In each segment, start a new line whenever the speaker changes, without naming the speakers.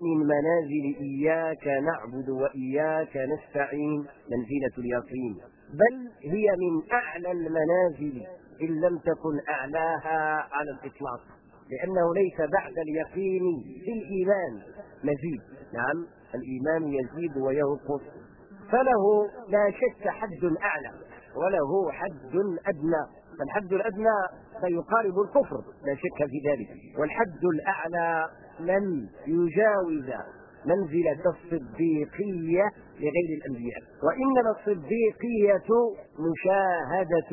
من منازل إياك نعبد وإياك نستعين. منزلة اليقين. بل هي من أعلى المنازل إن لم تكن أعلاها على الإطلاق. لأنه ليس بعد اليقين في الإيمان مزيد. نعم الإيمان يزيد وينقص. فله لا شك حد أعلى وله حد أدنى. فالحد الأدنى سيقارب الكفر لا شك في ذلك. والحد الأعلى لن يجاوز منزلة الصديقية لغير الأنبياء. وإنما الصديقية مشاهدة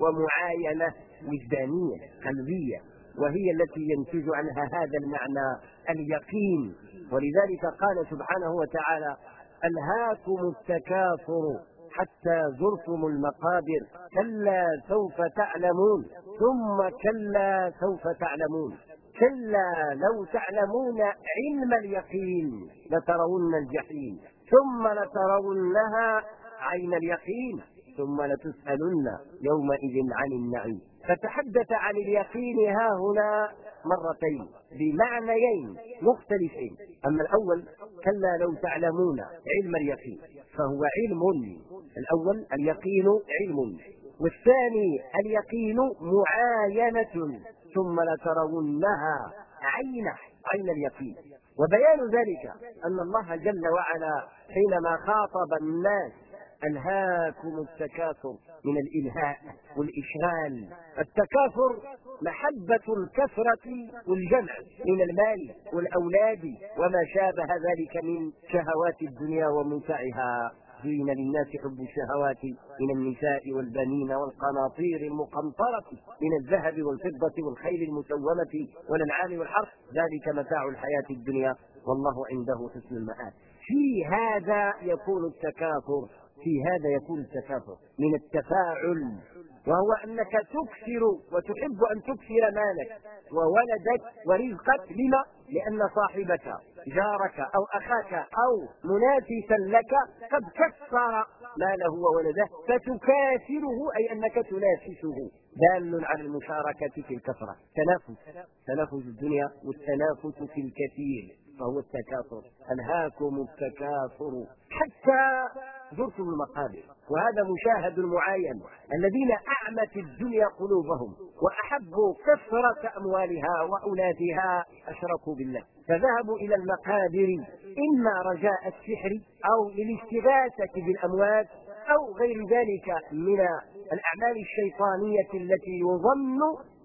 ومعاينة وجدانية قلبية وهي التي ينتج عنها هذا المعنى اليقين. ولذلك قال سبحانه وتعالى ألهاكم التكاثر حتى زرتم المقابر كلا سوف تعلمون ثم كلا سوف تعلمون. كلا لو تعلمون علم اليقين لترون الجحيم ثم لترونها عين اليقين ثم لتسألن يومئذ عن النعيم. فتحدث عن اليقين ها هنا مرتين بمعنيين مختلفين. أما الأول كلا لو تعلمون علم اليقين فهو علم. الأول اليقين علم. والثاني اليقين معاينة. ثم لترونها عين عين اليقين. وبيان ذلك أن الله جل وعلا حينما خاطب الناس ألهاكم التكاثر من الإلهاء والإشغال التكاثر محبة الكثرة والجمع من المال والأولاد وما شابه ذلك من شهوات الدنيا ومتعها زين للناس حب الشهوات من النساء والبنين والقناطير المقنطرة من الذهب والفضة والخيل المسومة والأنعام والحرث. ذلك متاع الحياة الدنيا. والله عنده حسن المآب. في هذا يكون التكاثر. في هذا يكون التكاثر. من التفاعل. وهو أنك تكثر وتحب أن تكثر مالك وولدك ورزقك. لما؟ لأن صاحبك جارك أو أخاك أو منافسا لك قد كثر ماله وولده فتكاثره أي أنك تنافسه. دال على المشاركة في الكثرة. تنافس. تنافس الدنيا والتنافس في الكثير فهو التكاثر. ألهاكم التكاثر. حتى زرتم المقابر وهذا مشاهد معين الذين أعمت الدنيا قلوبهم وأحبوا كثرة أموالها وأولادها أشركوا بالله. فذهبوا إلى المقابر. إما رجاء السحر أو للاستغاثة بالأموات أو غير ذلك من الأعمال الشيطانية التي يظن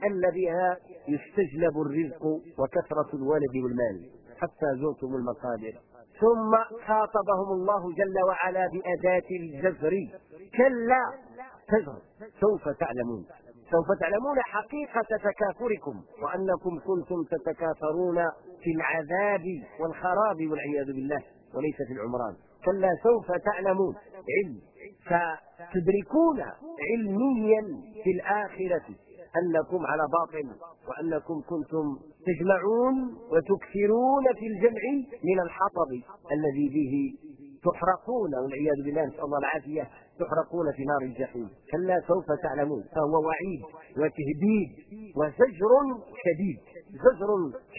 أن بها يستجلب الرزق وكثرة الولد والمال. حتى زرتم المقابر. ثم خاطبهم الله جل وعلا بأداة الجزر. كلا تزر. سوف تعلمون. سوف تعلمون حقيقة تكاثركم وأنكم كنتم تتكاثرون في العذاب والخراب والعياذ بالله وليس في العمران. كلا سوف تعلمون. علم. فتدركون علميا في الآخرة أنكم على باطل وأنكم كنتم تجمعون وتكثرون في الجمع من الحطب الذي به تحرقون والعياذ بالله نسأل الله العافية تحرقون في نار الجحيم. كلا سوف تعلمون فهو وعيد وتهديد وزجر شديد زجر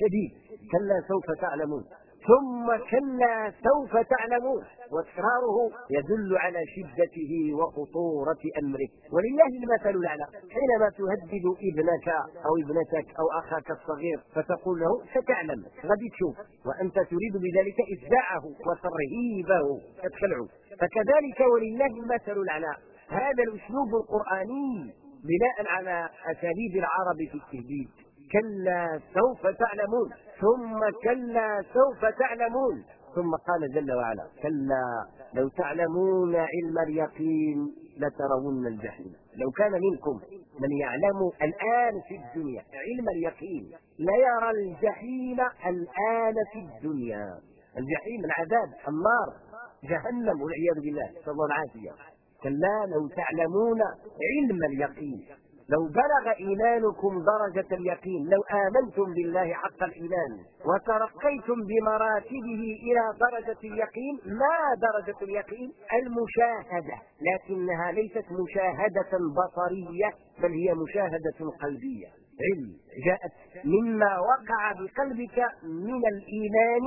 شديد. كلا سوف تعلمون ثم كلا سوف تعلمون. وتكراره يدل على شدته وخطورة أمره. ولله المثل الأعلى. حينما تهدد ابنك أو ابنتك أو أخاك الصغير فتقول له ستعلم غادي تشوف. وأنت تريد بذلك إفزاعه وترهيبه تدخله. فكذلك ولله المثل الأعلى. هذا الأسلوب القرآني بناء على أساليب العرب في التهديد. كلا سوف تعلمون. ثم كلا سوف تعلمون. ثم قال جل وعلا كلا لو تعلمون علم اليقين لترون الجحيم. لو كان منكم من يعلم الآن في الدنيا علم اليقين ليرى الجحيم الآن في الدنيا. الجحيم العذاب النار جهنم والعياذ بالله نسال الله العافيه كلا لو تعلمون علم اليقين. لو بلغ إيمانكم درجة اليقين لو آمنتم بالله حق الإيمان وترقيتم بمراتبه إلى درجة اليقين ما درجة اليقين؟ المشاهدة لكنها ليست مشاهدة بصرية بل هي مشاهدة قلبية. علم جاءت مما وقع بقلبك من الإيمان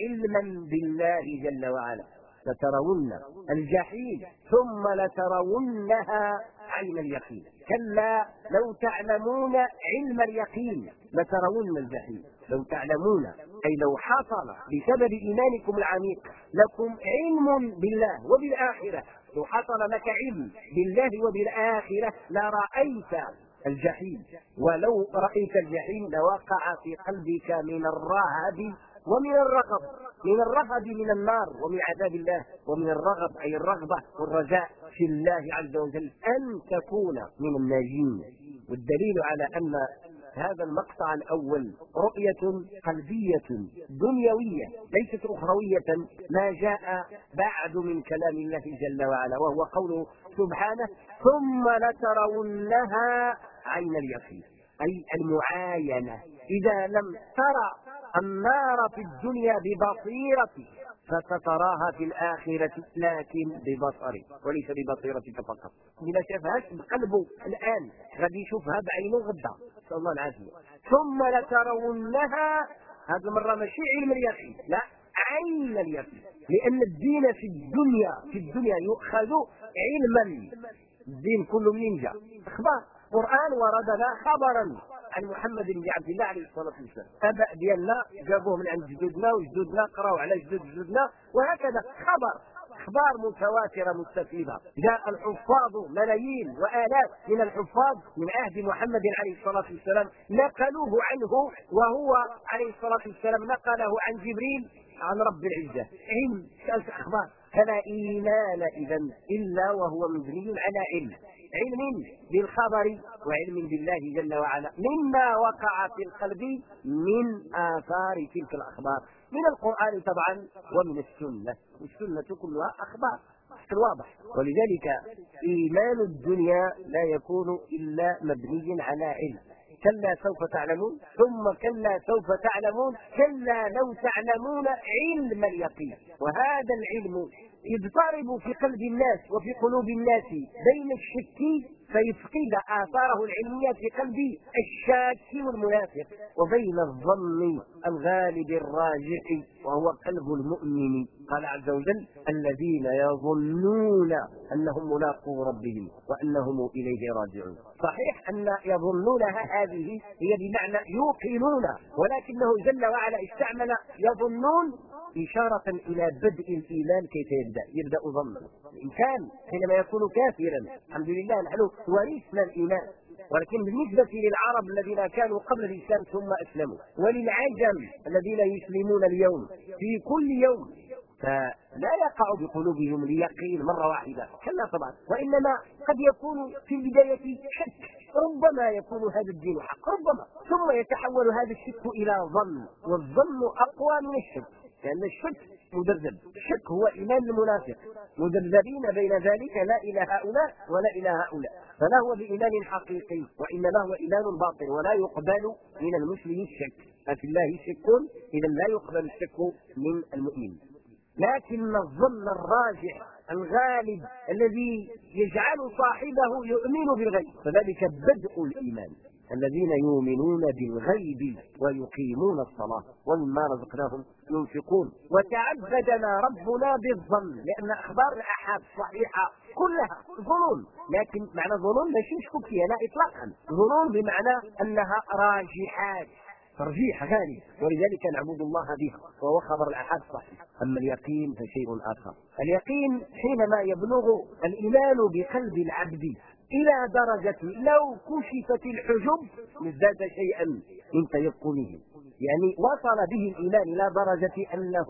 علما بالله جل وعلا. لترون الجحيم ثم لترونها عين اليقين. كلا لو تعلمون علم اليقين لترون الجحيم. لو تعلمون أي لو حصل بسبب إيمانكم العميق لكم علم بالله وبالآخرة. لو حصل لك علم بالله وبالآخرة لرأيت الجحيم. ولو رأيت الجحيم لوقع في قلبك من الرهب ومن الرغب من الرهب من النار ومن عذاب الله ومن الرغب أي الرغبة والرجاء في الله عز وجل أن تكون من الناجين. والدليل على أن هذا المقطع الأول رؤية قلبية دنيوية ليست أخروية ما جاء بعد من كلام الله جل وعلا وهو قوله سبحانه ثم لترونها عين اليقين أي المعاينة. إذا لم ترى النار في الدنيا ببصيرتك فستراها في الآخرة لكن ببصرك وليس ببصيرتك فقط. إذا شافهاش بقلبه الآن غادي يشوفها بعينه غدا. نسأل الله العافية ثم لترونها هذه المرة ماشي علم اليقين. لا عين اليقين. لأن الدين في الدنيا في الدنيا يؤخذ علما. الدين كله منين جاء أخبار القرآن وردنا خبرا. عن محمد بن عبد الله عليه الصلاة والسلام. اباء ديالنا جابوه من عند جدودنا وجدودنا قراوا على جدود جدودنا وهكذا. خبر أخبار متواترة مستفيضه جاء الحفاظ ملايين وآلاف من الحفاظ من عهد محمد عليه الصلاة والسلام نقلوه عنه وهو عليه الصلاة والسلام نقله عن جبريل عن رب العزة. علم أخبار. فلا إيمان اذا إلا وهو مبني على علم. علم بالخبر وعلم بالله جل وعلا. مما وقع في القلب من آثار تلك الأخبار. من القرآن طبعا ومن السنة. والسنة كلها أخبار. واضح. ولذلك إيمان الدنيا لا يكون إلا مبني على علم. كلا سوف تعلمون ثم كلا سوف تعلمون كلا لو تعلمون علم اليقين. وهذا العلم يضطرب في قلب الناس وفي قلوب الناس بين الشك فيفقد آثاره العلمية في قلب الشاك والمنافق وبين الظن الغالب الراجح وهو قلب المؤمن. قال عز وجل الذين يظنون أنهم ملاقو ربهم وأنهم إليه راجعون. صحيح أن يظنونها هذه هي بمعنى يوقنون ولكنه جل وعلا استعمل يظنون إشارة إلى بدء الإيمان كيف يبدأ يبدأ ظنا. الإنسان حينما يكون كافرا الحمد لله نحن ورثنا الإيمان. ولكن بالنسبة للعرب الذين كانوا قبل الإسلام ثم أسلموا وللعجم الذين يسلمون اليوم في كل يوم فلا يقع بقلوبهم اليقين مرة واحدة. كلا طبعا. وإنما قد يكون في البداية شك. ربما يكون هذا الدين حق ربما. ثم يتحول هذا الشك إلى ظن والظن أقوى من الشك. لأن الشك مذبذب. الشك هو إيمان المنافق. مذبذبين بين ذلك لا إلى هؤلاء ولا إلى هؤلاء. فلا هو بإيمان حقيقي وإنما هو إيمان باطل ولا يقبل من المسلم الشك أفي الله شك إذا لا يقبل الشك من المؤمن. لكن الظن الراجح الغالب الذي يجعل صاحبه يؤمن بالغيب فذلك بدء الإيمان. الذين يؤمنون بالغيب ويقيمون الصلاة ومما رزقناهم ينفقون. وتعبدنا ربنا بالظن لأن أخبار الأحاد الصحيحة كلها ظنون. لكن معنى ظنون ماشي نشكك فيها لا إطلاقا. ظنون بمعنى أنها راجحات ترجيح غالي ولذلك نعبد الله بها وهو خبر الأحاد الصحيح أما اليقين فشيء آخر. اليقين حينما يبلغ الإيمان بقلب العبد إلى درجة لو كشفت الحجب ازداد شيئا من تيقنه. يعني وصل به الإيمان إلى درجة أنه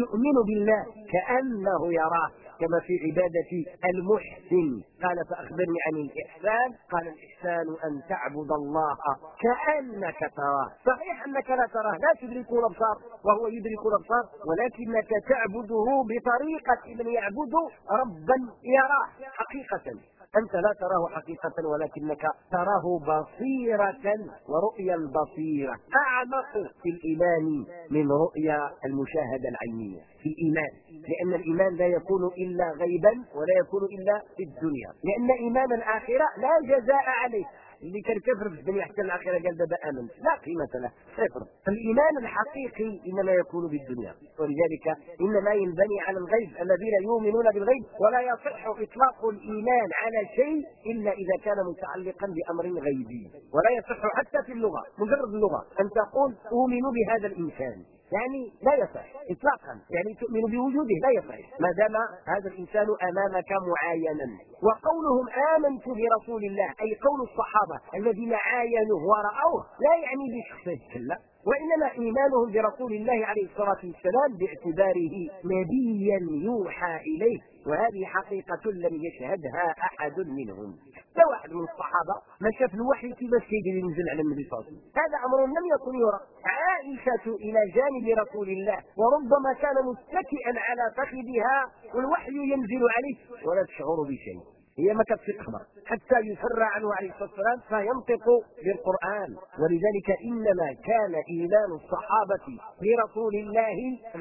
يؤمن بالله كأنه يراه كما في عبادة المحسن. قال فأخبرني عن الإحسان. قال الإحسان أن تعبد الله كأنك تراه. صحيح أنك لا تراه لا تدرك الأبصار وهو يدرك الأبصار ولكنك تعبده بطريقة من يعبد ربا يراه حقيقة. أنت لا تراه حقيقة ولكنك تراه بصيرة ورؤيا البصيرة. أعمق في الإيمان من رؤيا المشاهدة العينية. في الإيمان. لأن الإيمان لا يكون إلا غيبا ولا يكون إلا في الدنيا. لأن إيمان الآخرة لا جزاء عليه. اللي كان كفر في الدنيا حتى الآخرة قال دابا آمن. لا قيمة له. صفر. فالايمان الحقيقي إنما يكون بالدنيا. ولذلك انما ينبني على الغيب الذين يؤمنون بالغيب ولا يصح إطلاق الإيمان على شيء إلا إذا كان متعلقا بأمر غيبي. ولا يصح حتى في اللغة مجرد اللغة أن تقول اؤمن بهذا الإنسان. يعني لا يصح اطلاقا. يعني تؤمن بوجوده لا يصح. ما دام هذا الإنسان أمامك معاينا. وقولهم آمنت برسول الله أي قول الصحابة الذين عاينوه ورأوه لا يعني بشخصه. لا. وإنما إيمانهم برسول الله عليه الصلاة والسلام باعتباره نبيا يوحى إليه وهذه حقيقة لم يشهدها أحد منهم. لا واحد من الصحابة ما شاف الوحي كيفاش كيدير ينزل على النبي صلى الله عليه وسلم. هذا أمر لم يكن يرى. عائشة إلى جانب رسول الله وربما كان متكئا على فخذها والوحي ينزل عليه ولا تشعر بشيء. هي ما كانت تقمر حتى يفر عنه عليه الصلاة والسلام فينطق بالقرآن. ولذلك إنما كان ايمان الصحابة برسول الله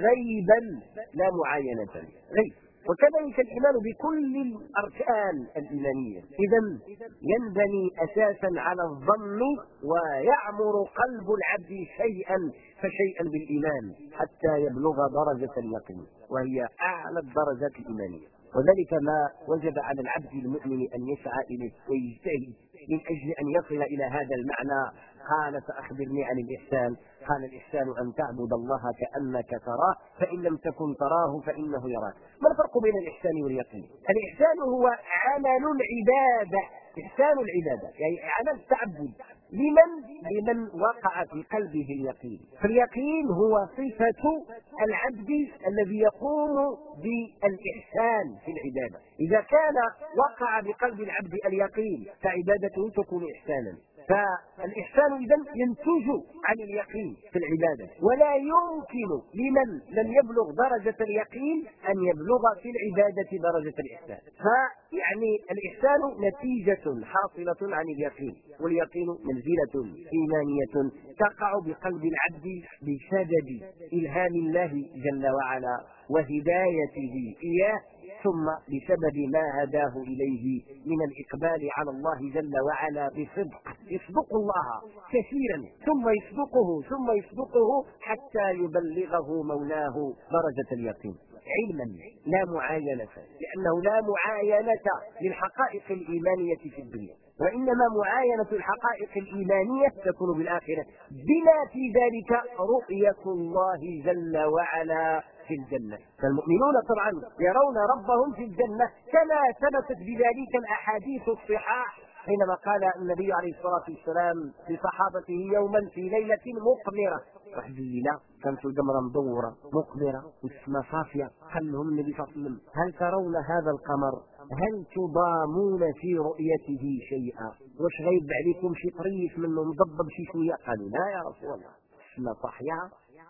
غيبا لا معاينة غيب. وكذلك الإيمان بكل الأركان الإيمانية. اذا ينبني أساسا على الظن ويعمر قلب العبد شيئا فشيئا بالإيمان حتى يبلغ درجة اليقين وهي أعلى الدرجات الإيمانية. وذلك ما وجب على العبد المؤمن أن يسعى إليه ويجتهد من أجل أن يصل إلى هذا المعنى. قال فأخبرني عن الإحسان. قال الإحسان أن تعبد الله كأنك تراه فإن لم تكن تراه فإنه يراك. ما الفرق بين الإحسان واليقين؟ الإحسان هو عمل العبادة. إحسان العبادة يعني عمل التعبد لمن؟ لمن وقع في قلبه اليقين. فاليقين هو صفة العبد الذي يقوم بالإحسان في العبادة. إذا كان وقع بقلب العبد اليقين فعبادته تكون إحسانا. فالإحسان إذا ينتج عن اليقين في العبادة ولا يمكن لمن لم يبلغ درجة اليقين أن يبلغ في العبادة درجة الإحسان. فيعني الإحسان نتيجة حاصلة عن اليقين واليقين منزلة إيمانية تقع بقلب العبد بسبب إلهام الله جل وعلا وهدايته إياه ثم بسبب ما هداه إليه من الإقبال على الله جل وعلا بصدق. يصدق الله كثيرا ثم يصدقه ثم يصدقه حتى يبلغه مولاه درجة اليقين. علما لا معاينة لأنه لا معاينة للحقائق الإيمانية في الدنيا وإنما معاينة الحقائق الإيمانية تكون بالآخرة. بما في ذلك رؤية الله جل وعلا. في الجنة. فالمؤمنون طبعا يرون ربهم في الجنة كما ثبتت بذلك الأحاديث الصحاح حينما قال النبي عليه الصلاة والسلام لصحابته يوما في ليلة مقمرة. واحد كانت القمرة مدورة مقمرة والسماء صافية. قال لهم النبي صلى الله عليه وسلم هل ترون هذا القمر؟ هل تضامون في رؤيته شيئا؟ واش غيب عليكم شي طريف منه مضبب شي شوية؟ قالوا لا يا رسول الله. السماء صاحية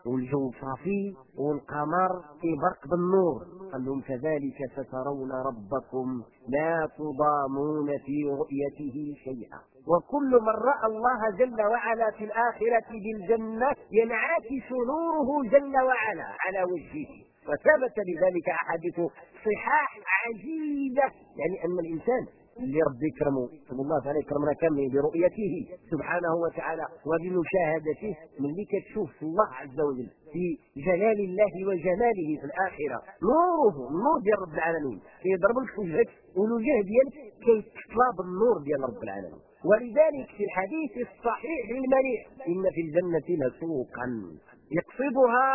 والجو صافي والقمر في برق بالنور. قال لهم كذلك سترون ربكم لا تضامون في رؤيته شيئا. وكل من رأى الله جل وعلا في الآخرة بالجنة ينعكس نوره جل وعلا على وجهه. وثبت لذلك أحاديث صحاح عجيبة. يعني أن الإنسان ربي يكرمه صلى الله عليه كرمنا كاملين برؤيته سبحانه وتعالى وبمشاهدته ملي كتشوف الله عز وجل في جلال الله وجماله في الآخرة. نوره النور ديال رب العالمين. كيضرب لك في وجهك والوجه ديالك كيتطلب النور ديال رب العالمين. ولذلك في الحديث الصحيح المليح إن في الجنة لسوقا يقصدها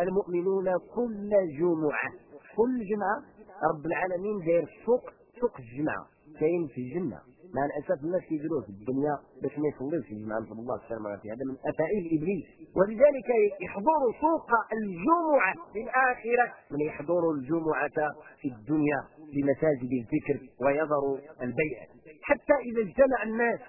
المؤمنون كل جمعة. كل جمعة رب العالمين داير السوق سوق الجمعة. كاين في الجنة. مع الأسف الناس كيديروه في الدنيا باش ما يصليوش في الجمعه نسال الله السلامه والعافيه هذا من أفاعيل إبليس. ولذلك يحضر سوق الجمعة في الآخرة. من يحضر الجمعة في الدنيا بمساجد الذكر ويظهر البيع. حتى إذا اجتمع الناس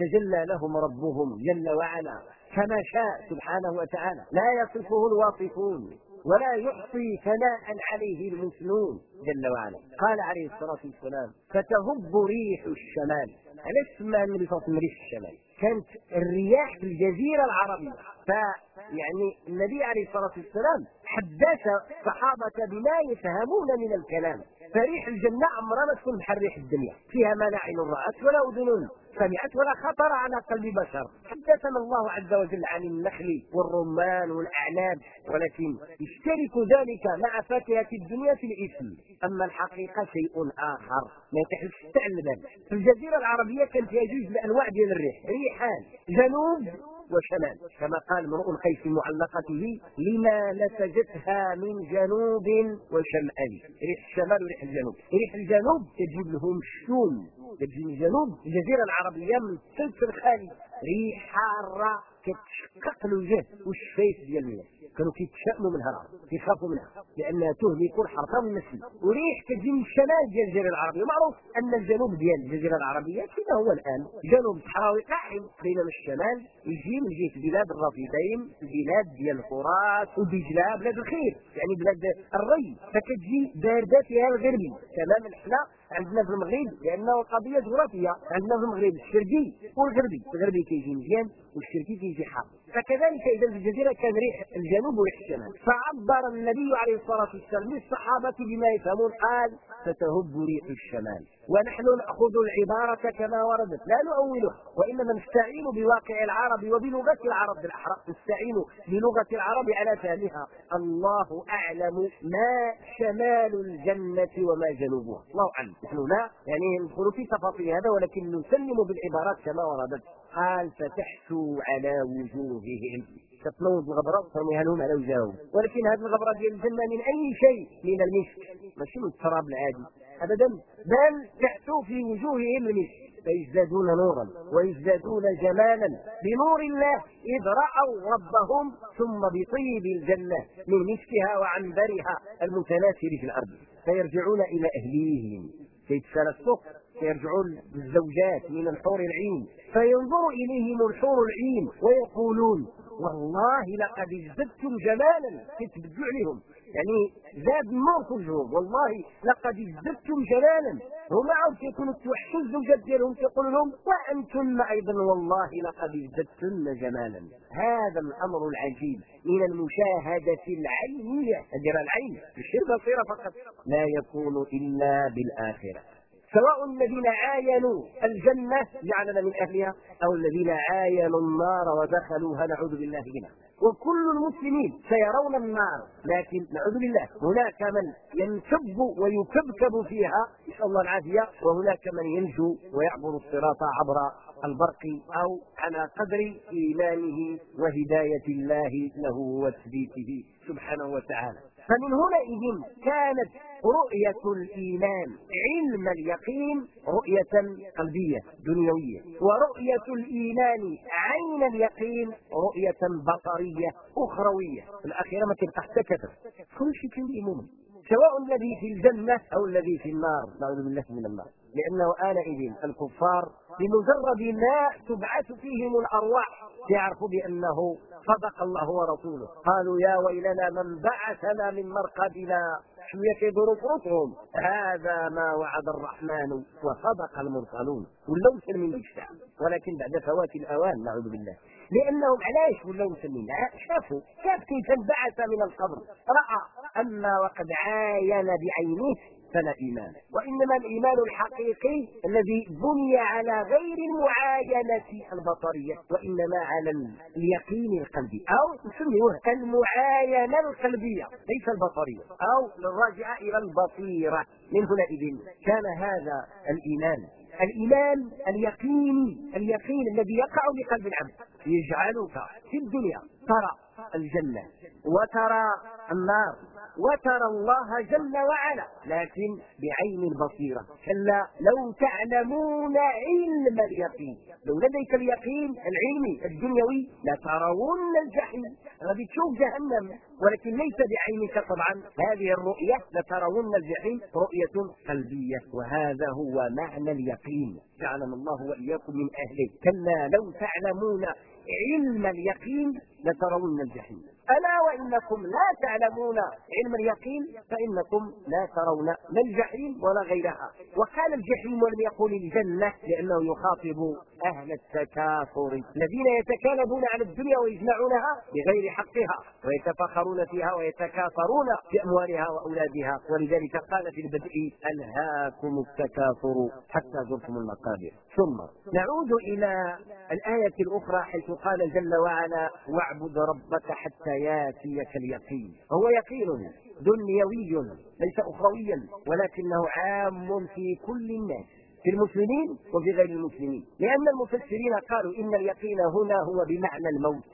تجلى لهم ربهم جل وعلا. كما شاء سبحانه وتعالى. لا يصفه الواصفون ولا يحصي ثناء عليه المثنون جل وعلا. قال عليه الصلاة والسلام فتهب ريح الشمال. علاش سمى النبي صلى الله عليه وسلم ريح الشمال؟ كانت الرياح في الجزيرة العربية. فيعني النبي عليه الصلاة والسلام حدث الصحابة بما يفهمون من الكلام. فريح الجنة عمرها ما تكون بحال ريح الدنيا. فيها ما لا عين رأت ولا أذن. سمعت ولا خطر على قلب بشر. حدثنا الله عز وجل عن النخل والرمان والأعناب. ولكن يشترك ذلك مع فاكهة الدنيا في الاسم أما الحقيقة شيء آخر. ما يتحلش البال في الجزيرة العربية كان فيها جوج الانواع ديال الريح. ريحان. جنوب وشمال كما قال امرؤ القيس في معلقته لما نسجتها من جنوب وشمال. ريح الشمال وريح الجنوب. ريح الجنوب تجيب لهم الشوم. تجي من الجنوب الجزيرة العربية من الثلث الخالي ريح حاره كتشقق الوجه والشفايف ديال الناس؟ كانوا كيتشائموا منها العرب كيخافوا منها لأنها تهلك الحرث والنسل وريح كتجي من الشمال ديال الجزيرة العربية. معروف أن الجنوب ديال الجزيرة العربية كما هو الآن جنوب صحراوي قاحل بينما الشمال يجي من جهة بلاد الرافدين البلاد ديال الفرات ودجله بلاد الخير. يعني بلاد الري. فكتجي باردة فيها الغربي تمام الحلا عندنا في المغرب لأنه قضية جغرافيه عندنا في المغرب الشرقي والغربي. الغربي كيجي مزيان. والشرقي كيجي حار فكذلك إذا في الجزيرة كان ريح الجنوب وريح الشمال. فعبر النبي عليه الصلاة والسلام للصحابة بما يفهمون قال ستهب ريح الشمال. ونحن نأخذ العبارة كما وردت. لا نؤولها. وإنما نستعين بواقع العرب وبلغة العرب بالاحرى نستعين بلغة العرب على فهمها. الله أعلم ما شمال الجنة وما جنوبها. الله أعلم. نحن لا يعني ندخل في تفاصيل هذا ولكن نسلم بالعبارات كما وردت. قال فتحسوا على وجوههم. تتنوض الغبره وترميها لهم على وجههم ولكن هذه الغبرة ديال الجنة من أي شيء؟ من المسك ماشي من التراب العادي. ابدا. بل تاتوا في وجوههم المسك فيزدادون نورا ويزدادون جمالا بنور الله. إذ رأوا ربهم ثم بطيب الجنة من مسكها وعنبرها المتناثر في الأرض. فيرجعون إلى أهليهم. سيتسلسلوا يرجعون بالزوجات من الحور العين فينظر إليهم الحور العين ويقولون والله لقد ازددتم جمالا كتبدوا عليهم يعني زاد النور في وجههم والله لقد ازددتم جلالا هما عاود كيكونوا توحشوا الزوجات ديالهم كيقولوا لهم وانتن أيضا والله لقد ازددتن جمالا. هذا الأمر العجيب من المشاهدة العينية هذه العين مش البصيره فقط لا يكون إلا بالآخرة. سواء الذين عاينوا الجنة جعلنا من أهلها أو الذين عاينوا النار ودخلوها نعوذ بالله منها وكل المسلمين سيرون النار لكن نعوذ بالله هناك من ينكب ويكبكب فيها نسأل الله العافية وهناك من ينجو ويعبر الصراط عبر البرق أو على قدر إيمانه وهداية الله له وتثبيته سبحانه وتعالى. فمن هنا كانت رؤية الإيمان علم اليقين رؤية قلبية دنيوية. ورؤية الإيمان عين اليقين رؤية بصرية أخروية. الأخيرة ما تبقى حتى كل شيء في الإيمان سواء الذي في الجنة أو الذي في النار. نعوذ بالله من النار. لأنه آنئذ الكفار بمجرد ما تبعث فيهم الأرواح يعرفوا بأنه صدق الله ورسوله. قالوا يا ويلنا من بعثنا من مرقدنا شوية كيدوروا فرصهم هذا ما وعد الرحمن وصدق المرسلون. ولاو مسلمين بالشعب ولكن بعد فوات الأوان نعوذ بالله. لأنهم علاش ولاو مسلمين شافوا شاف كيف انبعث من القبر. رأى اما وقد عاين بعينه فلا إيمان. وإنما الإيمان الحقيقي الذي بني على غير المعاينة البصرية وإنما على اليقين القلبي أو نسميه المعاينة القلبية ليس البصرية أو الراجعة إلى البصيرة. من هنا كان هذا الإيمان. الإيمان اليقين اليقين الذي يقع بقلب العبد. يجعلك في الدنيا ترى الجنة. وترى النار. وترى الله جل وعلا. لكن بعين البصيرة. كلا لو تعلمون علم اليقين. لو لديك اليقين العلمي الدنيوي لترون الجحيم. غادي تشوف جهنم. ولكن ليس بعينك طبعا. هذه الرؤية لترون الجحيم. رؤية قلبية. وهذا هو معنى اليقين. جعلنا الله وإياكم من أهله. كلا لو تعلمون علم اليقين لترون الجحيم. ألا وإنكم لا تعلمون علم اليقين فإنكم لا ترون لا الجحيم ولا غيرها. وقال الجحيم ولم يقل الجنة لأنه يخاطب أهل التكاثر. الذين يتكالبون على الدنيا ويجمعونها بغير حقها ويتفاخرون فيها ويتكاثرون في اموالها وأولادها. ولذلك قال في البدء ألهاكم التكاثر حتى زرتم المقابر. ثم نعود إلى الآية الأخرى حيث قال جل وعلا واعبد ربك حتى ياتيك اليقين. هو يقين دنيوي ليس اخرويا ولكنه عام في كل الناس في المسلمين وفي غير المسلمين. لأن المفسرين قالوا إن اليقين هنا هو بمعنى الموت.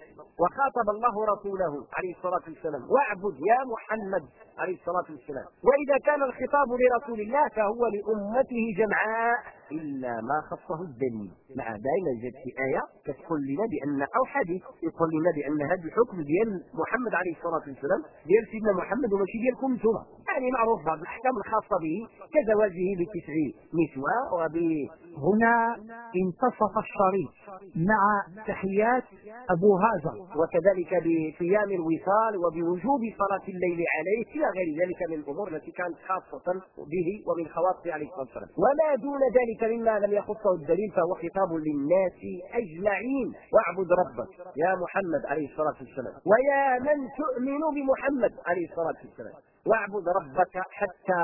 وخاطب الله رسوله عليه الصلاة والسلام. واعبد يا محمد عليه الصلاة والسلام. وإذا كان الخطاب لرسول الله فهو لأمته جمعاء إلا ما خصه الدليل مع ذلك جاءت في آية كتقول لنا بأن أو حديث يقول لنا بأن هذا الحكم ديال محمد عليه الصلاة والسلام ديال سيدنا محمد وماشي ديالكم أنتم يعني معروف بعض الأحكام الخاصة به كزواجه بتسع نسوة وب
هنا انتصف الشريط مع تحيات أبو هازر
وكذلك بصيام الوصال وبوجوب صلاة الليل عليه إلى غير ذلك من الأمور التي كانت خاصة به ومن خواص عليه الصلاة والسلام. وما دون ذلك مما لم يخصه الدليل فهو خطاب للناس أجمعين. واعبد ربك يا محمد عليه الصلاة والسلام. ويا من تؤمن بمحمد عليه الصلاة والسلام. واعبد ربك حتى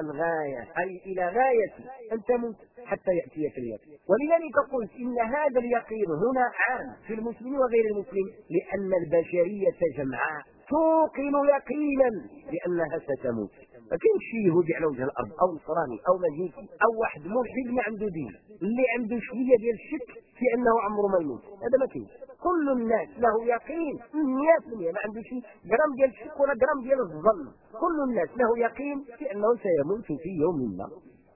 الغاية أي إلى غاية أن تموت حتى يأتيك اليقين. ولذلك قلت إن هذا اليقين هنا عام في المسلم وغير المسلم لأن البشرية جمعاء توقن يقينا بأنها ستموت. ما كاينش شي يهودي على وجه الأرض أو نصراني أو مجوسي أو واحد ملحد ما عنده دين اللي عنده شوية ديال الشك في أنه عمره ما يموت. هذا ما كاينش كل الناس له يقين 100% ما عنده شي جرام ديال الشك ولا جرام ديال الظن. كل الناس له يقين في أنه سيموت في يوم ما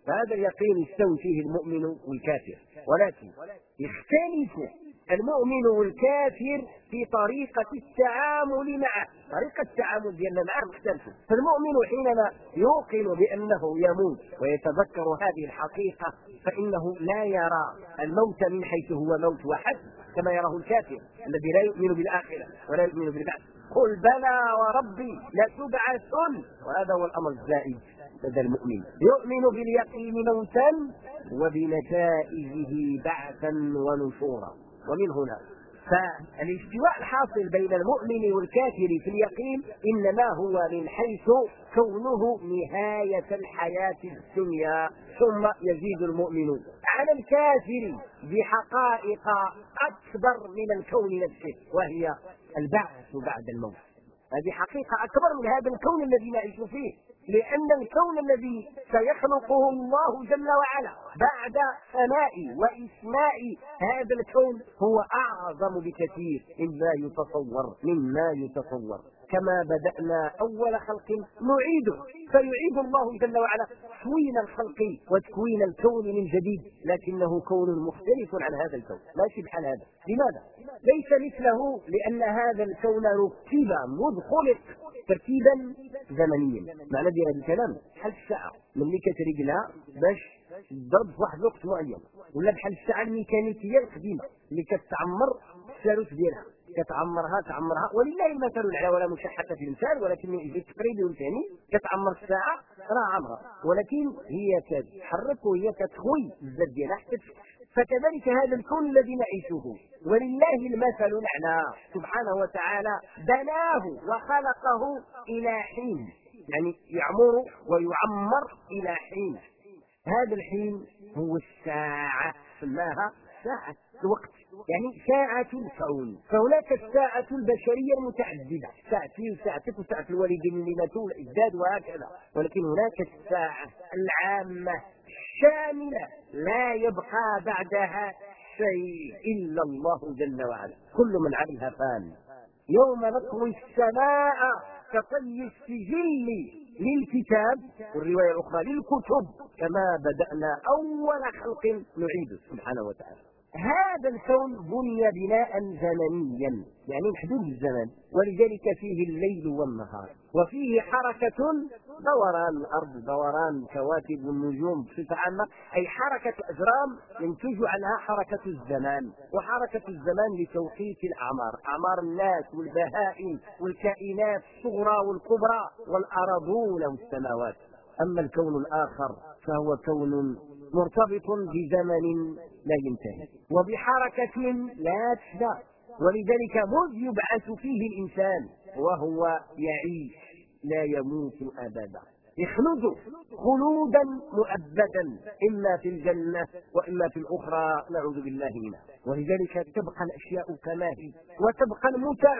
فهذا اليقين يستوي فيه المؤمن والكافر. ولكن يختلف المؤمن والكافر في طريقة التعامل معه. طريقة التعامل ديالنا معه مختلفة فالمؤمن حينما يوقن بأنه يموت ويتذكر هذه الحقيقة فإنه لا يرى الموت من حيث هو موت وحسب كما يراه الكافر الذي لا يؤمن بالآخرة ولا يؤمن بالبعث. قل بلى وربي لتبعثن. وهذا هو الأمر الزائد لدى المؤمن. يؤمن باليقين موتا وبنتائجه بعثا ونشورا ومن هنا. فالاستواء الحاصل بين المؤمن والكافر في اليقين إنما هو من حيث كونه نهاية الحياة الدنيا ثم يزيد المؤمن. على الكافر بحقائق أكبر من الكون نفسه وهي البعث بعد الموت. هذه حقيقة أكبر من هذا الكون الذي نعيش فيه. لأن الكون الذي سيخلقه الله جل وعلا بعد سماء وإسماء هذا الكون هو أعظم بكثير مما يتصور مما يتصور. كما بدأنا أول خلق نعيده. فيعيد الله جل وعلا تكوين الخلق وتكوين الكون من جديد لكنه كون مختلف عن هذا الكون. ماشي بحال هذا. لماذا؟ ليس مثله لأن هذا الكون ركب مذ خلق ترتيبا زمنيا. معنى ديال هذا الكلام بحال الساعة. ملي كتريقلها باش تضرب في واحد الوقت معين. ولا بحال الساعة الميكانيكية القديمة اللي كتعمر الثالث ديالها. كتعمرها تعمرها. ولله المثل الاعلى ولا مشحة في المثال ولكن من إجل التقريب والفهمي كتعمر الساعة راه عمرها. ولكن هي كتحرك وهي كتخوي الزاد ديالها فكذلك هذا الكون الذي نعيشه. ولله المثل الأعلى. سبحانه وتعالى بناه وخلقه إلى حين. يعني يعمر ويعمر إلى حين. هذا الحين هو الساعة سماها ساعة الوقت. يعني ساعة الكون. فهناك الساعة البشرية المتعددة. ساعتي وساعتك وساعة الوالدين اللي ماتوا والإجداد وهكذا. ولكن هناك الساعة العامة الشاملة. لا يبقى بعدها شيء إلا الله جل وعلا. كل من عليها فان. يوم نطوي السماء كطي السجل للكتاب. والرواية الأخرى للكتب. كما بدأنا أول خلق نعيده سبحانه وتعالى. هذا الكون بني بناء زمنيا يعني محدود الزمن ولذلك فيه الليل والنهار. وفيه حركة دوران الأرض دوران كواكب والنجوم بصفة عامة أي حركة الأجرام ينتج عنها حركة الزمان وحركة الزمان لتوقيت الأعمار. أعمار الناس والبهائم والكائنات الصغرى والكبرى والأرضون والسماوات. أما الكون الآخر فهو كون مرتبط بزمن لا ينتهي. وبحركة لا تشبع ولذلك مذ يبعث فيه الإنسان وهو يعيش لا يموت أبدا. يخلد خلودا مؤبدا إما في الجنة وإما في الأخرى نعوذ بالله منها. ولذلك تبقى الأشياء كما هي وتبقى المتع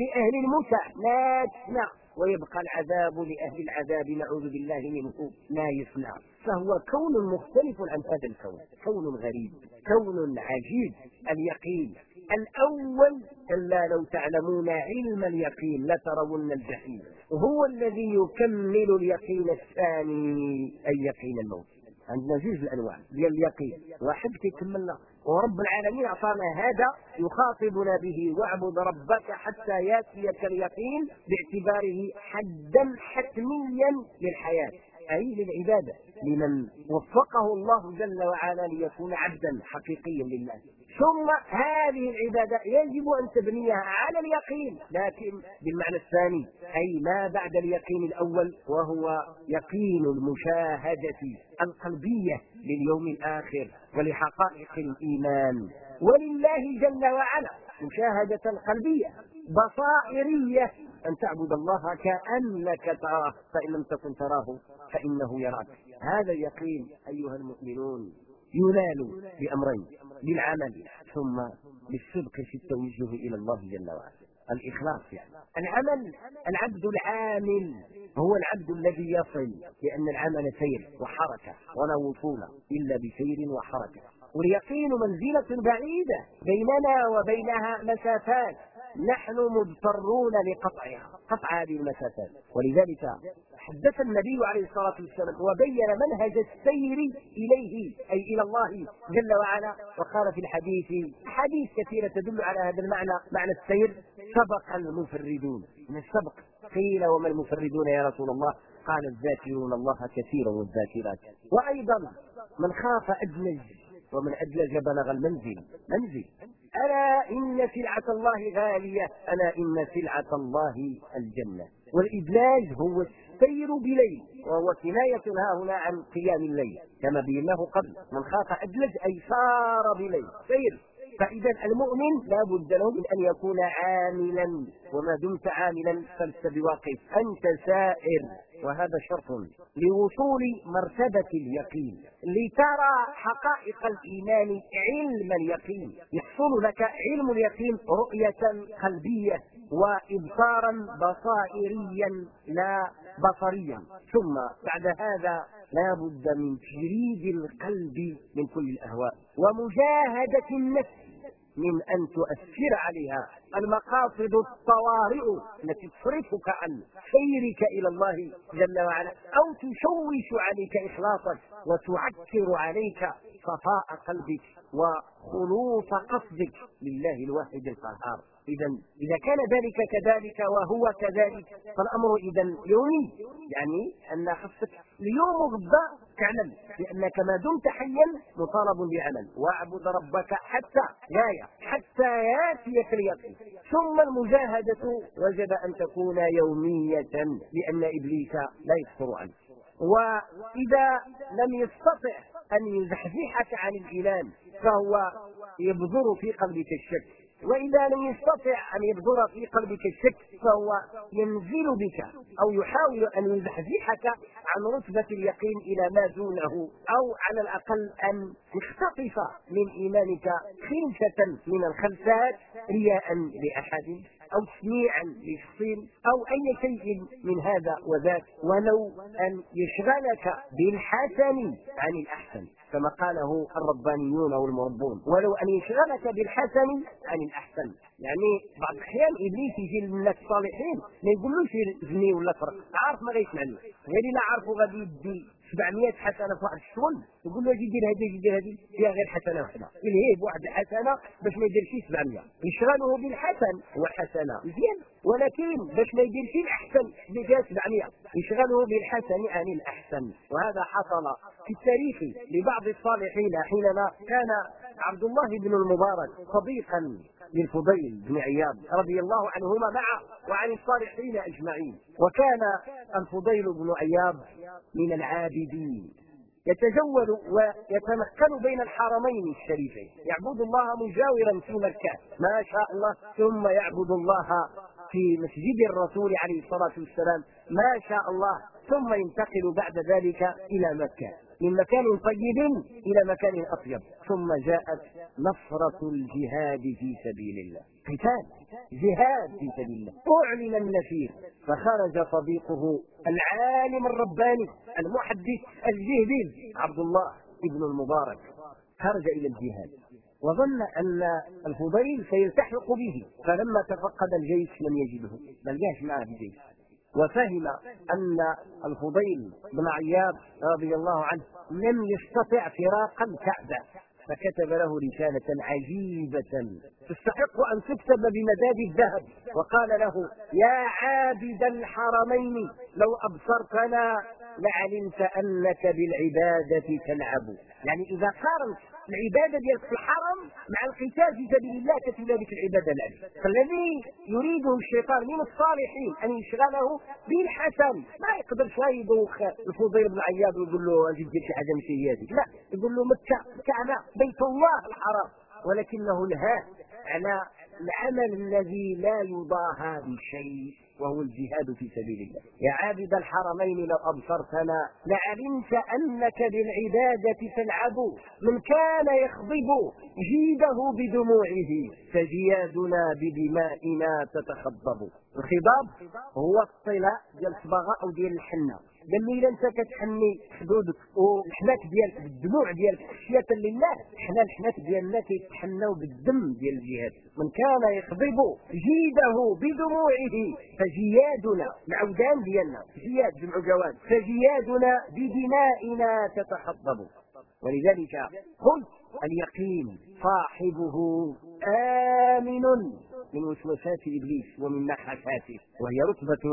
لأهل المتع لا تسمع ويبقى العذاب لأهل العذاب نعوذ بالله منه لا يصنع فهو كون مختلف عن هذا الكون. كون غريب كون عجيب. اليقين الأول كلا لو تعلمون علم اليقين لترون الجحيم. هو الذي يكمل اليقين الثاني أي يقين الموت. عندنا جوج الأنواع. ديال اليقين واحد كيكملنا ورب العالمين أعطانا هذا يخاطبنا به واعبد ربك حتى يأتيك اليقين باعتباره حدا حتميا للحياة. أي للعبادة لمن وفقه الله جل وعلا ليكون عبدا حقيقيا لله ثم هذه العبادة يجب أن تبنيها على اليقين لكن بالمعنى الثاني أي ما بعد اليقين الأول وهو يقين المشاهدة القلبية لليوم الآخر ولحقائق الإيمان. ولله جل وعلا مشاهدة قلبية بصائرية أن تعبد الله كأنك تراه فإن لم تكن تراه فإنه يراك. هذا اليقين أيها المؤمنون ينال بأمرين. بالعمل ثم بالصدق في التوجه إلى الله جل وعلا. الإخلاص يعني. العمل العبد العامل هو العبد الذي يصل لأن العمل سير وحركة ولا وصول إلا بسير وحركة. واليقين منزلة بعيدة بيننا وبينها مسافات. نحن مضطرون لقطعها قطع هذه المسافات. ولذلك حدث النبي عليه الصلاة والسلام وبين منهج السير إليه أي إلى الله جل وعلا. وقال في الحديث حديث كثيرة تدل على هذا المعنى معنى السير. سبق المفردون. من السبق. قيل وما المفردون يا رسول الله؟ قال الذاكرون الله كثيرا والذاكرات. وأيضا من خاف أدلج ومن أدلج بلغ المنزل. منزل. ألا إن سلعة الله غالية ألا إن سلعة الله الجنة. والإدلاج هو السير بليل وهو كناية ها هنا عن قيام الليل كما بيناه قبل من خاف أدلج أي سار بليل. سير. فإذا المؤمن لا بد له من أن يكون عاملا وما دمت عاملا فلست بواقف أنت سائر. وهذا شرط لوصول مرتبة اليقين لترى حقائق الإيمان علم اليقين. يحصل لك علم اليقين رؤية قلبية. وإبصارا بصائريا لا بصريا. ثم بعد هذا لا بد من تجريد القلب من كل الأهواء ومجاهدة النفس من أن تؤثر عليها. المقاصد الطوارئ التي تصرفك عن سيرك إلى الله جل وعلا أو تشوش عليك إخلاصك وتعكر عليك صفاء قلبك وخلوص قصدك لله الواحد القهار. إذا إذا كان ذلك كذلك وهو كذلك فالأمر إذا يومي. يعني أن خصك اليوم وغدا تعمل لأنك ما دمت حيا مطالب بعمل. واعبد ربك حتى غاية حتى ياتيك اليقين. ثم المجاهدة وجب أن تكون يومية لأن إبليس لا يكثر عنك وإذا لم يستطع أن يزحزحك عن الإيمان فهو يبذر في قلبك الشك. وإذا لم يستطع أن يبذر في قلبك الشك فهو ينزل بك أو يحاول أن يزحزحك عن رتبة اليقين إلى ما دونه أو على الأقل أن يختطف من إيمانك خلفة من الخلفات رياء لأحد. أو تسميعا لشخص أو أي شيء من هذا وذاك ولو أن يشغلك بالحسن عن الأحسن كما قاله الربانيون والمربون. ولو أن يشغلك بالحسن عن الأحسن. يعني بعض الأحيان إبليس يجي للناس الصالحين ما يقولوش زني ولا فرق عارف ما غيسمع له غير إلا عارفه غادي يدي 700 حسنة في واحد الشغل يقول له أجي دير هذه أجي دير هذه فيها غير حسنة واحدة. يلهيه بواحد الحسنة باش ما يديرش 700 يشغله بالحسن هو حسنه مزيان ولكن باش ما يديرش الأحسن اللي فيها 700 يشغله بالحسن عن الأحسن. وهذا حصل في التاريخ لبعض الصالحين حينما كان عبد الله بن المبارك صديقا. للفضيل بن عياض رضي الله عنهما معه وعن الصالحين أجمعين. وكان الفضيل بن عياض من العابدين. يتجول ويتمكن بين الحرمين الشريفين. يعبد الله مجاورا في مكة. ما شاء الله. ثم يعبد الله في مسجد الرسول عليه الصلاة والسلام. ما شاء الله. ثم ينتقل بعد ذلك إلى مكة. من مكان طيب إلى مكان أطيب. ثم جاءت نصرة الجهاد في سبيل الله. قتال. جهاد في سبيل الله. أعلن النفير. فخرج صديقه العالم الرباني المحدث الجهبيل عبد الله ابن المبارك. خرج إلى الجهاد. وظن أن الفضيل سيلتحق به. فلما تفقد الجيش لم يجده. بل جاش معه الجيش. وفهم أن الفضيل بن عياض رضي الله عنه لم يستطع فراق الكعبة فكتب له رسالة عجيبة. تستحق أن تكتب بمداد الذهب. وقال له يا عابد الحرمين لو أبصرتنا لعلمت أنك بالعبادة تلعب. يعني إذا قارنت العبادة ديالك في الحرم مع القتال في سبيل الله كذلك العبادة الآن فالذي يريده الشيطان من الصالحين أن يشغله بالحسن. ما يقدرش يدوخ الفضيل بن عياض ويقول له أجي دير شي حاجة ماشي هي لا يقول له مكه الكعبه بيت الله الحرام؟ ولكنه نهاه على العمل الذي لا يضاهى بشيء وهو الجهاد في سبيل الله. يا عابد الحرمين لو أبصرتنا لعلمت أنك بالعبادة تلعب من كان يخضب جيده بدموعه فجيادنا بدمائنا تتخضب. الخضاب هو الطلاء ديال الصباغه أو ديال الحنه قال لي أنت كتحني حدودك والحنات ديالك بالدموع ديالك خشية لله. حنا الحنات ديالنا كيتحناو بالدم ديال الجهاد. من كان يخضب جيده بدموعه فجيادنا العودان ديالنا جياد جمع جواد فجيادنا بدمائنا تتخضب ولذلك قلت اليقين صاحبه آمن من وسوسات إبليس ومن نحساته وهي رتبة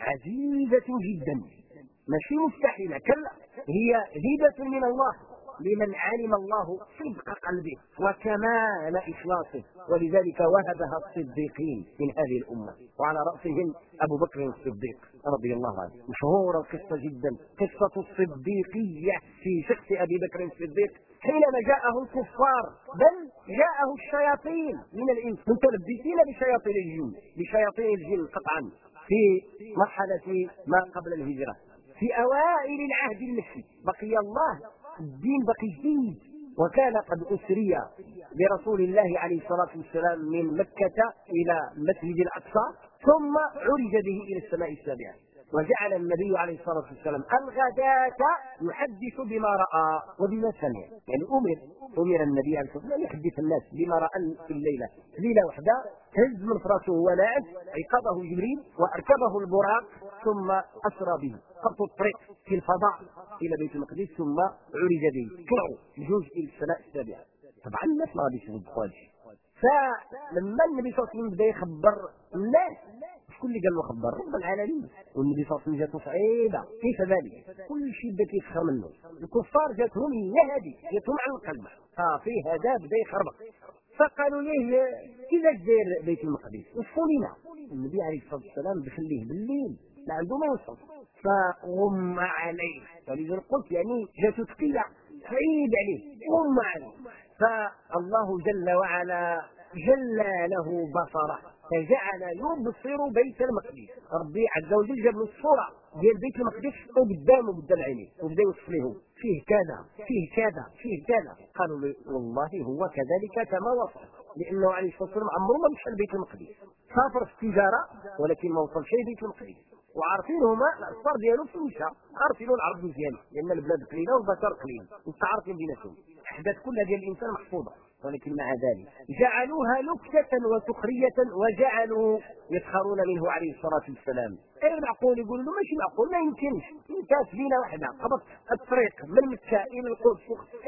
عزيزة جدا. ماشي مستحيلة كلا. هي هبة من الله. لمن علم الله صدق قلبه وكمال إخلاصه. ولذلك وهبها الصديقين من هذه الأمة. وعلى رأسهم أبو بكر الصديق رضي الله عنه. مشهورة القصة جدا. قصة الصديقية في شخص أبي بكر الصديق حينما جاءه الكفار. بل جاءه الشياطين من الإنس. متلبسين بشياطين الجن. بشياطين الجن قطعا. في مرحلة ما قبل الهجرة. في أوائل العهد المكي. بقي الله الدين بقي جديد وكان قد أسري برسول الله عليه الصلاة والسلام من مكة إلى المسجد الأقصى ثم عرج به إلى السماء السابعة. وجعل النبي عليه الصلاة والسلام الغداة يحدث بما رأى وبما سمع. يعني أمر أمر النبي عليه الصلاة والسلام يحدث الناس بما رأى في الليلة. ليلة واحدة هز من فراسه وناعس عقبه جبريل وأركبه البراق ثم أسرى به. خط الطريق في الفضاء إلى بيت المقدس ثم عرج به. طلعوا بجوج إلى السماء السابعة. طبعا الناس ما غاديش يصدقوا فلما النبي صلى الله عليه وسلم بدأ يخبر الناس شكون اللي قال له خبر رب العالمين. والنبي صلى الله عليه وسلم جاته صعيبه كيف ذلك؟ كل شيء بدأ كيسخر منه. الكفار جاتهم هذه جاتهم على القلب. صافي هذا بدأ يخربق فقالوا ليه كيفاش داير بيت المقدس؟ وصفوا لنا النبي عليه الصلاة والسلام بخليه بالليل. لا عنده يوصل فغم عليه. ولذلك قلت يعني جاته ثقيله صعيب عليه غم عليه. فالله جل وعلا جلى له بصره. فجعل يبصر بيت المقدس. ربي عز وجل جاب له الصورة ديال بيت المقدس قدامه قدام عينيه وبدا يوصف له فيه كذا فيه كذا فيه كذا. قالوا له والله هو كذلك كما وصف. لأنه عليه الصلاة والسلام عمره ما مشى لبيت المقدس. سافر في التجارة ولكن ما وصل شيء بيت المقدس. وعارفين هما الاصفار ديالو في النساء عارفين العرب مزيان. لأن البلاد قليلة والبشر قليل مستعارفين بيناتهم الاحداث كلها ديال الإنسان محفوظة. ولكن مع ذلك. جعلوها نكتة وسخرية وجعلوا يسخرون منه عليه الصلاة والسلام. غير معقول يقولوا له ماشي معقول ما يمكنش. انت سفينة واحدة قبضت الطريق من مكة إلى القدس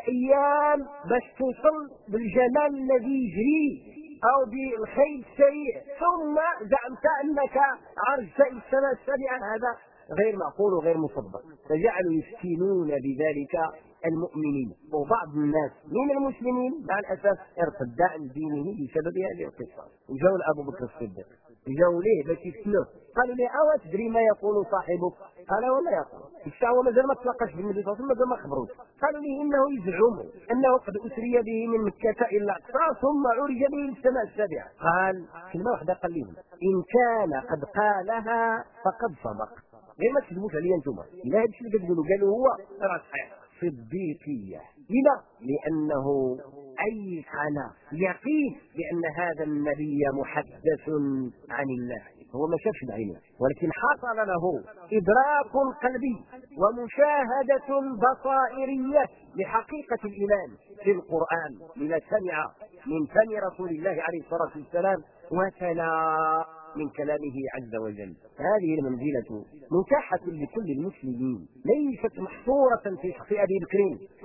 أيام باش توصل بالجمال الذي يجري. أو بالخيل السريع. ثم زعمت أنك عرجت إلى السماء السابعة هذا غير معقول وغير مصدق. فجعلوا يسكنون بذلك المؤمنين. وبعض الناس من المسلمين مع الأسف ارتد عن دينه بسبب هذه القصة. وجاوا لابو بكر الصديق. جاوا ليه باش يفتنوه قالوا لي اوا تدري ما يقول صاحبك؟ قال ولا يقول الشعوى مازال ما تلاقاش بالنبي صلى الله عليه وسلم مازال ما خبروش. قالوا لي إنه يزعم إنه قد أسري به من مكه إلى الأقصى ثم عرج به للسماء السابعة. قال كلمة واحدة قال لهم إن كان قد قالها فقد صدق غير ما تكذبوش عليا أنتم. لا هذا الشيء اللي كتقولوا قالوا هو راه صحيح صديقية لما؟ لأنه أيقن يقين بأن هذا النبي محدث عن الله. هو ما شافش بعينه. ولكن حصل له إدراك قلبي ومشاهدة بصائرية لحقيقة الإيمان في القرآن. لما سمع من فم رسول الله عليه الصلاة والسلام وتلا من كلامه عز وجل. هذه المنزلة متاحة لكل المسلمين ليست محصورة في شخص أبي بكر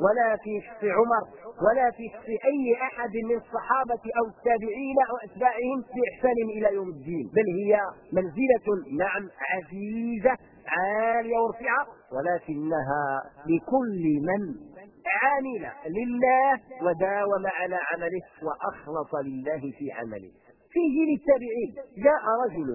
ولا في شخص عمر ولا في شخص أي أحد من الصحابة أو التابعين أو أتباعهم بإحسان إلى يوم الدين. بل هي منزلة نعم عزيزة عالية ورفيعة ولكنها لكل من عامل لله وداوم على عمله وأخلص لله في عمله. في جيل التابعين. جاء رجل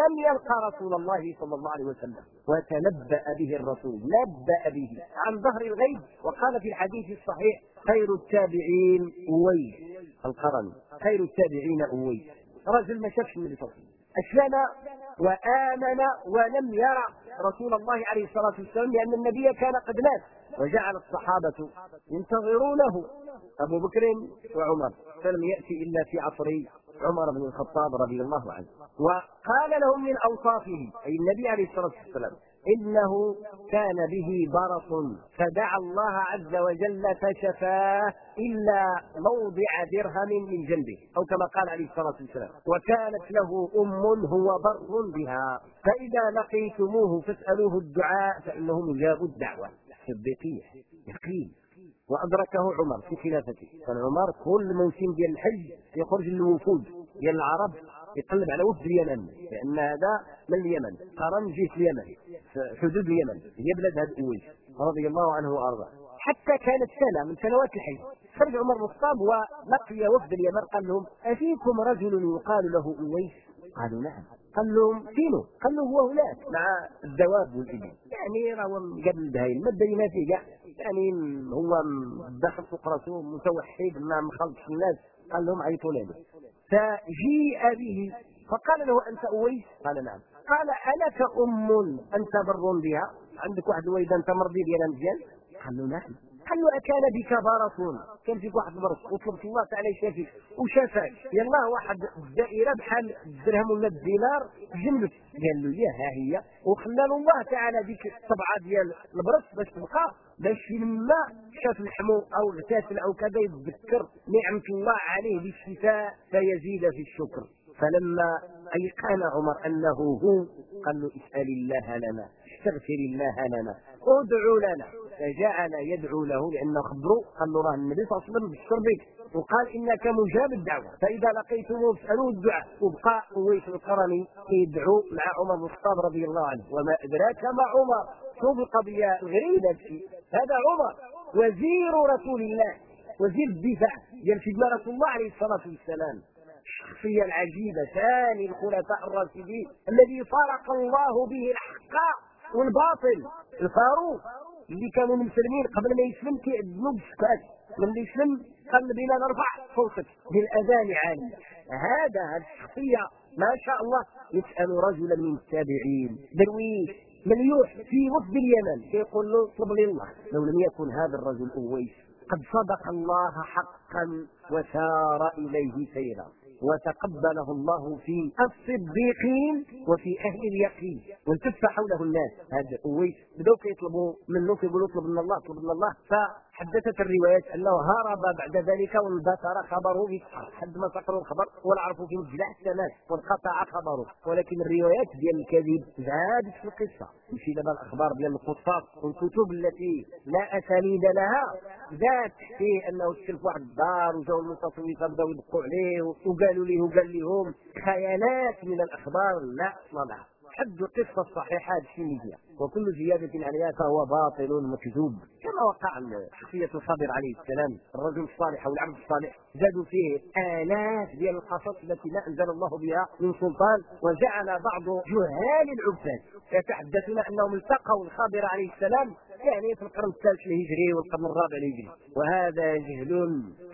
لم يلقى رسول الله صلى الله عليه وسلم وتنبأ به الرسول نبأ به عن ظهر الغيب وقال في الحديث الصحيح خير التابعين أويس القرن. خير التابعين أويس رجل ما شافش النبي صلى الله عليه وسلم أسلم وآمن ولم يرى رسول الله عليه الصلاة والسلام لأن النبي كان قد مات. وجعل الصحابة ينتظرونه. أبو بكر وعمر. فلم يأتي إلا في عصر عمر بن الخطاب رضي الله عنه. وقال لهم من اوصافه أي النبي عليه الصلاة والسلام إنه كان به برص فدعا الله عز وجل فشفاه إلا موضع درهم من جنبه أو كما قال عليه الصلاة والسلام وكانت له أم هو بر بها فإذا لقيتموه فاسألوه الدعاء فانه مجاب الدعوة. صديقية يقين. وأدركه عمر في خلافته. كان عمر كل موسم ديال الحج يخرج للوفود ديال العرب يقلب على وفد اليمن لأن هذا من اليمن؟ قرن جيش اليمن حدود اليمن هي بلاد هذا اويس رضي الله عنه وأرضاه. حتى كانت سنة من سنوات الحج. خرج عمر بن الخطاب ولقي وفد اليمن قال لهم أفيكم رجل يقال له أويس؟ قالوا نعم. قال لهم فينه؟ قال له هو هناك. مع الدواب والإبل. يعني راهو قبل البهايم ما بينا فيه. كاع يعني هو داخل سوق راسه متوحد ما مخلطش الناس قال لهم عيطوا له. فجيء به فقال له أنت أويس؟ قال نعم. قال ألك أم انت بر بها؟ عندك واحد الويده انت مرضي ديالها مزيان؟ قال له نعم. قال له أكان بك برص كان فيك واحد البرص وطلبت الله تعالى يشافيك وشافاك يلا واحد الدائره بحال الدرهم ولا الدينار جنبك. قال له يا ها هي. وخلى الله تعالى ديك الطبعة ديال البرص باش تبقى. باش لما شاف الحمو أو اغتسل أو كذا يتذكر نعمة الله عليه بالشفاء فيزيد في الشكر. فلما أيقن عمر أنه هو قال له اسأل الله لنا استغفر الله لنا ادعو لنا. فجعل يدعو له لأنه خبروا قال له راه النبي صلى الله عليه وسلم بشر بك. وقال إنك مجاب الدعوة. فإذا لقيتموه فاسألوه الدعاء. وبقى اويس القرني يدعو مع عمر بن الخطاب رضي الله عنه. وما أدراك ما عمر؟ شوف القضية الغريبة. هذا عمر وزير رسول الله وزير الدفاع. ديال سيدنا رسول الله عليه الصلاة والسلام. الشخصية العجيبة ثاني الخلفاء الراشدين الذي فرق الله به الحق والباطل. الفاروق. اللي كانوا مسلمين قبل ما يسلم كيأذنوا بالسكات من يسلم قال بنا نرفع صوتك بالأذان عالية. هذا الشخصية ما شاء الله يسأل رجلا من التابعين. درويش. مليوح في وفد اليمن. كيقول له اطلب لي الله لو لم يكن هذا الرجل أويس قد صدق الله حقا وسار إليه سيرا. وتقبله الله في الصديقين وفي أهل اليقين. والتف حوله الناس. هذا اويس بداوا كيطلبوا منه كيقولوا اطلب من الله اطلب من الله. فحدثت الروايات أنه هرب بعد ذلك واندثر خبره في الصحراء حد ما سقروا الخبر ولا عرفوا في مجلع السماء وانقطع خبره. ولكن الروايات ديال الكذب زادت في القصة. يمشي دابا الأخبار ديال القصاص والكتب التي لا أسانيد لها ذات في أنه تشرف واحد الدار وجاوا المتصوفة بداوا يدقوا عليه وقالوا ليه وقال لهم خيالات من الأخبار لا أصل لها. حد القصة الصحيحة هذه وكل زيادة عليها فهو باطل مكذوب. كما وقع شخصيه الخضر عليه السلام الرجل الصالح أو العبد الصالح زادوا فيه آلاف ديال القصص التي ما أنزل الله بها من سلطان وجعل بعض جهال العباد يتحدثون أنهم التقوا الخضر عليه السلام يعني في القرن الثالث الهجري والقرن الرابع الهجري وهذا جهل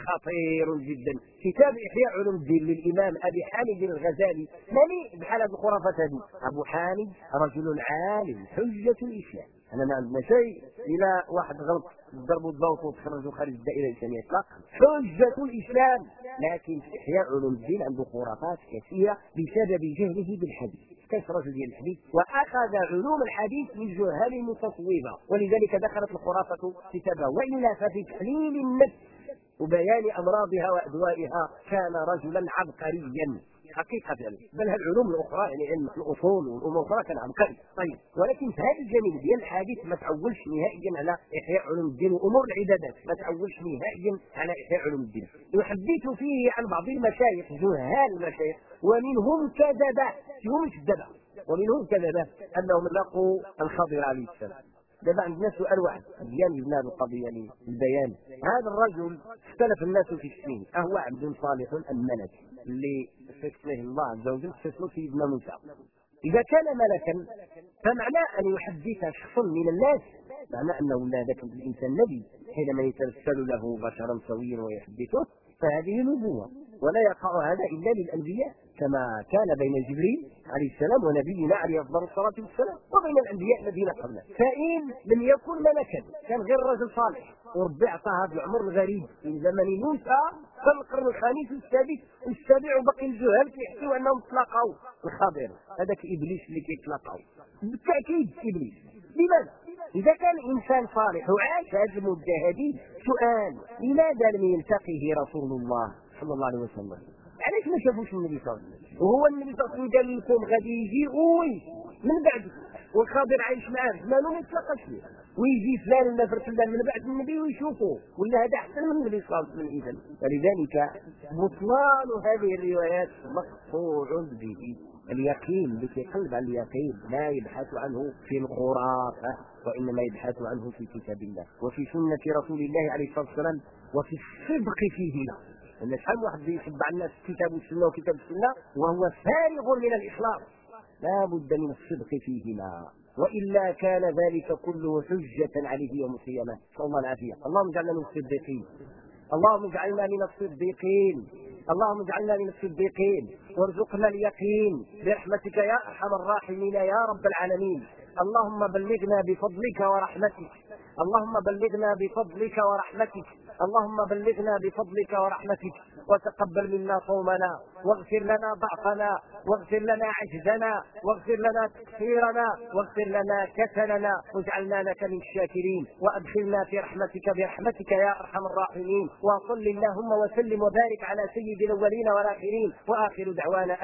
خطير جدا. كتاب إحياء علوم الدين للإمام أبي حامد الغزالي مليء بحال هذه الخرافات هذه أبو حامد رجل عالم حجة الإسلام. أنا ما عندنا شيء إلى واحد غلط ضربوا الضوء وتخرجوا خارج الدائرة الإسلامية اطلاقا. حجة الإسلام. لكن في إحياء علوم الدين عنده خرافات كثيرة بسبب جهله بالحديث. كثرة ديال الحديث؟ وأخذ علوم الحديث من جهال المتصوفه ولذلك دخلت الخرافة كتابه وإلا ففي تحليل النفس وبيان أمراضها وأدوائها كان رجلا عبقريا. حقيقة بل العلوم الأخرى يعني علم الأصول والأمور الأخرى كان عبقري طيب ولكن في هذا الجانب ديال الحديث ما تعولش نهائيا على إحياء علوم الدين وأمور العبادات ما تعولش نهائيا على إحياء علوم الدين. يحدث فيه عن بعض المشايخ جهال المشايخ ومنهم كذبة هم كذبة ومنهم كذبة أنهم لقوا الخضر عليه السلام. دابا عندنا سؤال واحد مزيان جبنا هذه القضية للبيان. هذا الرجل اختلف الناس في اسمه أهو عبد صالح ام ملك استثناه الله عز وجل استثنى سيدنا موسى. إذا كان ملكا فمعنى أن يحدث شخص من الناس. معنى أنه لا ذاك الإنسان نبي حينما يتمثل له بشرا سويا ويحدثه فهذه نبوة ولا يقع هذا إلا للأنبياء كما كان بين جبريل عليه السلام ونبينا عليه أفضل الصلاة والسلام وبين الأنبياء الذين قبله. فإن لم يكن ملكا كان غير رجل صالح. وربي اعطاه هذا العمر الغريب من زمن موسى في القرن الخامس والسادس والسابع وبقي الجهال كيحسوا أنهم تلاقوا الخضر. هذاك إبليس اللي كيتلاقوا بالتأكيد إبليس. لماذا؟ إذا كان إنسان صالح وعاش هذه المده هذه سؤال لماذا لم يلتقيه رسول الله صلى الله عليه وسلم؟ علاش ما شافوش النبي صلى الله عليه وسلم؟ وهو النبي صلى الله عليه وسلم قال لكم غادي يجي اوي من بعد. والخضر عايش معاه مالو ما يتلاقاش فيه. ويجي فلان ولا فلان من بعد النبي ويشوفه ولا هذا أحسن من النبي صلى الله عليه وسلم. اذا فلذلك بطلان هذه الروايات مقطوع به. اليقين اللي كيقلب على اليقين. لا يبحث عنه في الخرافه وإنما يبحث عنه في كتاب الله وفي سنة رسول الله عليه الصلاة والسلام وفي الصدق فيهما إن شحال واحد يتبع الناس كتاب السنة وكتاب السنة وهو فارغ من الإخلاص. لا بد من الصدق فيهما وإلا كان ذلك كله حجة عليه يوم القيامة. نسأل الله العافية. اللهم اجعلنا من الصديقين. اللهم اجعلنا من الصديقين. اللهم اجعلنا من الصديقين وارزقنا اليقين. برحمتك يا أرحم الراحمين يا رب العالمين. اللهم بلغنا بفضلك ورحمتك. اللهم بلغنا بفضلك ورحمتك. اللهم بلغنا بفضلك ورحمتك وتقبل منا صومنا واغفر لنا ضعفنا واغفر لنا عجزنا واغفر لنا تقصيرنا واغفر لنا كسلنا واجعلنا لك من الشاكرين وأدخلنا في رحمتك برحمتك يا أرحم الراحمين وصل اللهم وسلم وبارك على سيد الأولين والآخرين وآخر دعوانا